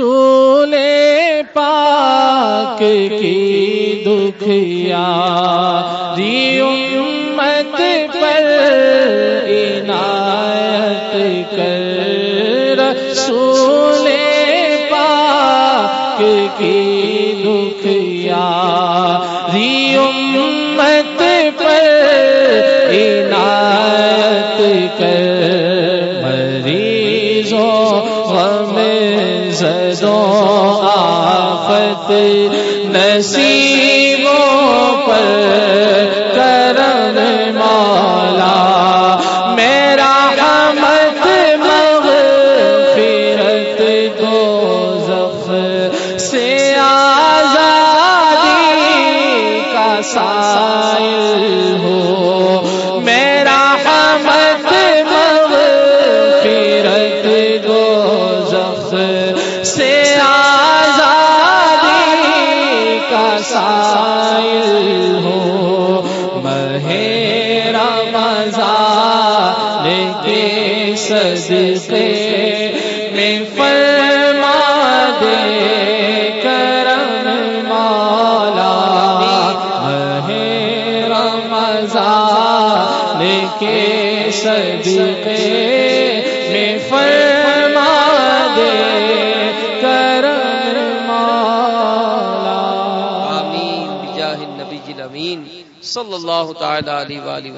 رسول پاک کی دکھیا دی امت پر عنایت کر رسول پاک کی دکھیا دی امت پر عنایت کر مریضوں غم زدوں آفت نصیبوں پر کرم مولا، میرا حمد مغفرت دو زخ سے آزادی کا سائل ہو۔ میرا حمد مغفرت دو زخ سے آزادی کا سائل ہو۔ مہیرا رمضان کے صدقے میں فرما دے کے صدقے العالمین صلی اللہ تعالی علیہ وآلہ وسلم